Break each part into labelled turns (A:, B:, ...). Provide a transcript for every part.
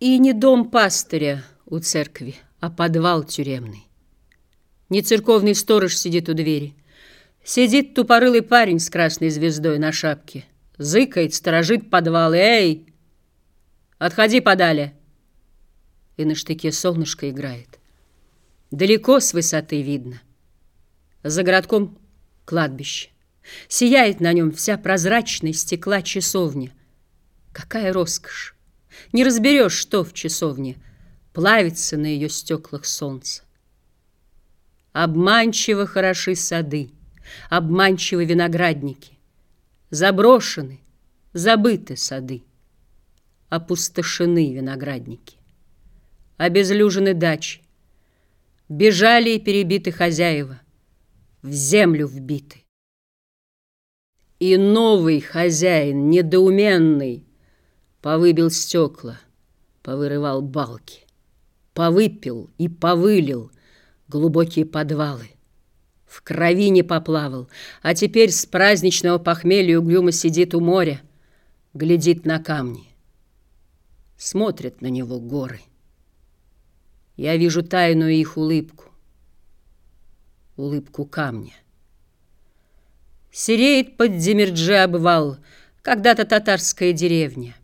A: И не дом пастыря у церкви, а подвал тюремный. Не церковный сторож сидит у двери. Сидит тупорылый парень с красной звездой на шапке. Зыкает, сторожит подвал. Эй! Отходи подали. И на штыке солнышко играет. Далеко с высоты видно. За городком кладбище. Сияет на нем вся прозрачная стекла часовня. Какая роскошь! Не разберешь, что в часовне Плавится на ее стеклах солнце. Обманчиво хороши сады, Обманчивы виноградники. Заброшены, забыты сады. Опустошены виноградники. Обезлюжены дачи. Бежали и перебиты хозяева. В землю вбиты. И новый хозяин, недоуменный, Повыбил стекла, повырывал балки, Повыпил и повылил глубокие подвалы. В крови не поплавал, а теперь с праздничного похмелья угрюмо сидит у моря, глядит на камни. Смотрят на него горы. Я вижу тайную их улыбку, улыбку камня. Сереет под Демирджи обвал, когда-то татарская деревня.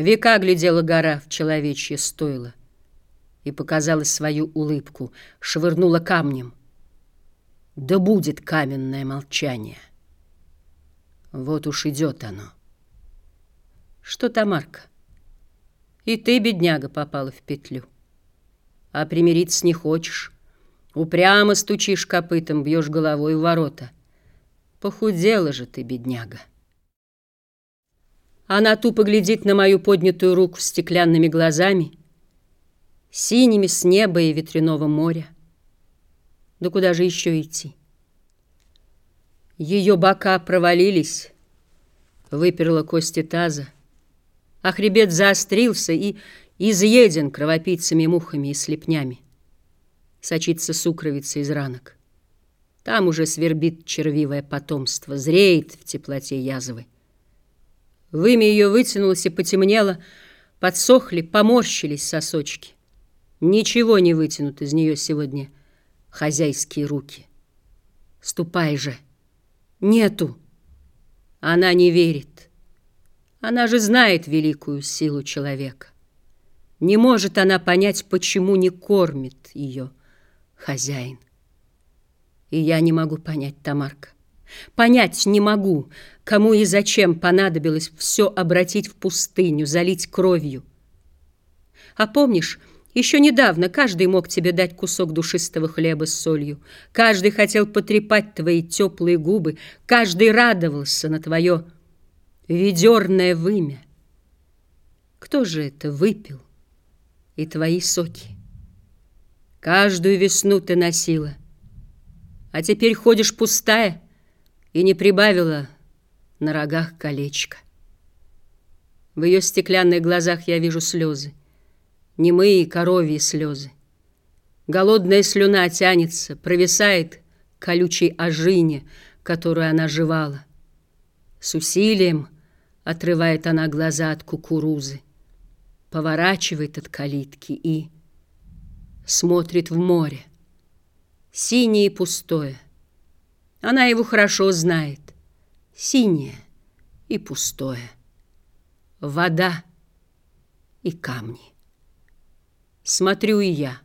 A: Века глядела гора в человечье стойло и показала свою улыбку, швырнула камнем. Да будет каменное молчание. Вот уж идет оно. Что, Тамарка, и ты, бедняга, попала в петлю. А примириться не хочешь. Упрямо стучишь копытом, бьешь головой в ворота. Похудела же ты, бедняга. Она тупо глядит на мою поднятую руку стеклянными глазами, синими с неба и ветряного моря. Да куда же еще идти? Ее бока провалились, выперла кости таза, а хребет заострился и изъеден кровопийцами, мухами и слепнями. Сочится сукровица из ранок. Там уже свербит червивое потомство, зреет в теплоте язвы. Вымя ее вытянулось и потемнело, подсохли, поморщились сосочки. Ничего не вытянут из нее сегодня хозяйские руки. Ступай же. Нету. Она не верит. Она же знает великую силу человека. Не может она понять, почему не кормит ее хозяин. И я не могу понять, Тамарка. Понять не могу, кому и зачем понадобилось все обратить в пустыню, залить кровью. А помнишь, еще недавно каждый мог тебе дать кусок душистого хлеба с солью. Каждый хотел потрепать твои теплые губы. Каждый радовался на твое ведерное вымя. Кто же это выпил? И твои соки. Каждую весну ты носила. А теперь ходишь пустая, и не прибавила на рогах колечко. В ее стеклянных глазах я вижу слезы, немые коровьи слезы. Голодная слюна тянется, провисает колючей ожине, которую она жевала. С усилием отрывает она глаза от кукурузы, поворачивает от калитки и смотрит в море, синее и пустое, она его хорошо знает. Синее и пустое. Вода и камни. Смотрю и я.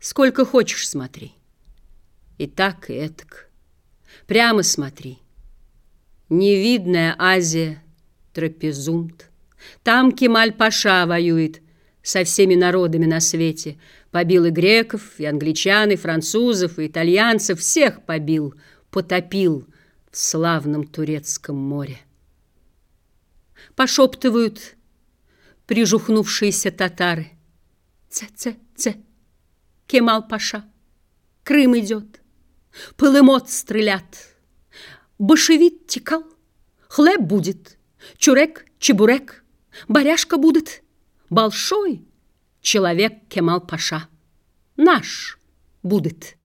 A: Сколько хочешь смотри. И так, и этак. Прямо смотри. Невидная Азия, трапезунт. Там Кемаль-Паша воюет со всеми народами на свете — Побил и греков, и англичан, и французов, и итальянцев, всех побил, потопил в славном турецком море. Пошептывают прижухнувшиеся татары. Ц-ц-ц, Кемал-паша, Крым идет, пылымот стрелят. Башевит текал, хлеб будет, чурек, чебурек, баряшка будет, большой человек Кемал-Паша. Наш будет.